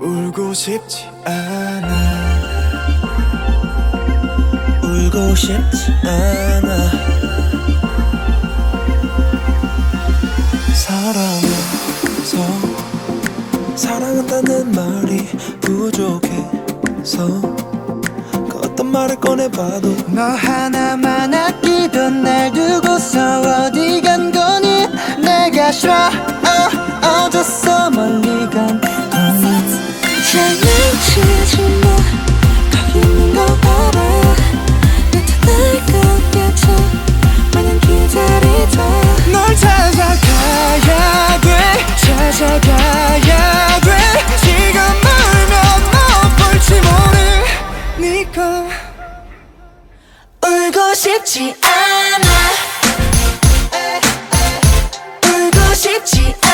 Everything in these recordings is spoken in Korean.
울고 싶지 않아. 울고 싶지 않아. 사랑해서. 사랑한다는 말이 부족해서. 그 어떤 말을 꺼내봐도. 너 하나만 아끼던 날 두고서 어디 간 거니 울고 싶지 않아. 울고 싶지 않아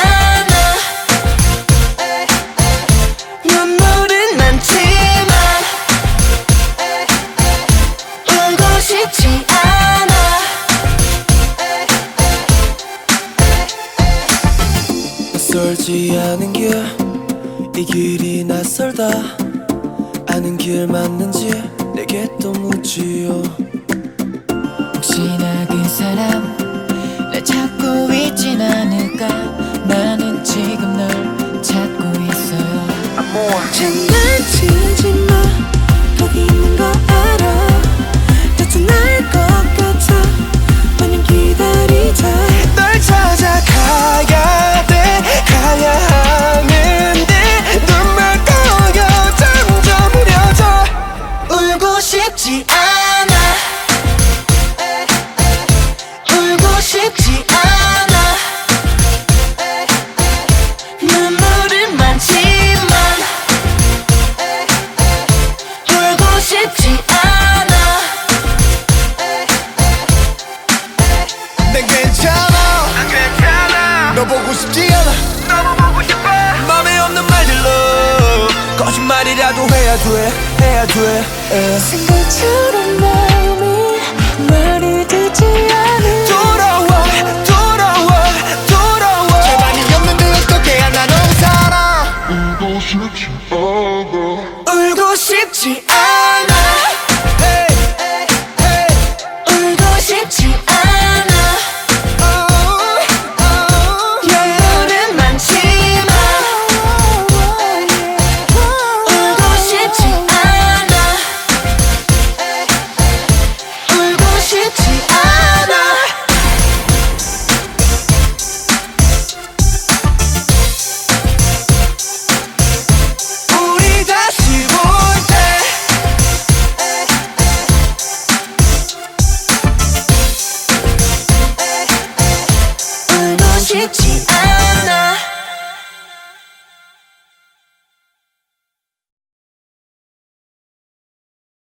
낯설지 않은 길 이 길이 낯설다. 아는 길 맞는지 내게 또 묻지요. 혹시나 그 사람 날 찾고 있진 않을까? 나는 지금 널 찾고 있어요 싶지 않아. 울고 싶지 않아. 눈물은 많지만 울고 싶지 않아. 난 괜찮아. 난 괜찮아. 너 보고 싶지 않아 말이라도 해야 돼 해야 돼 예. 에. 친구처럼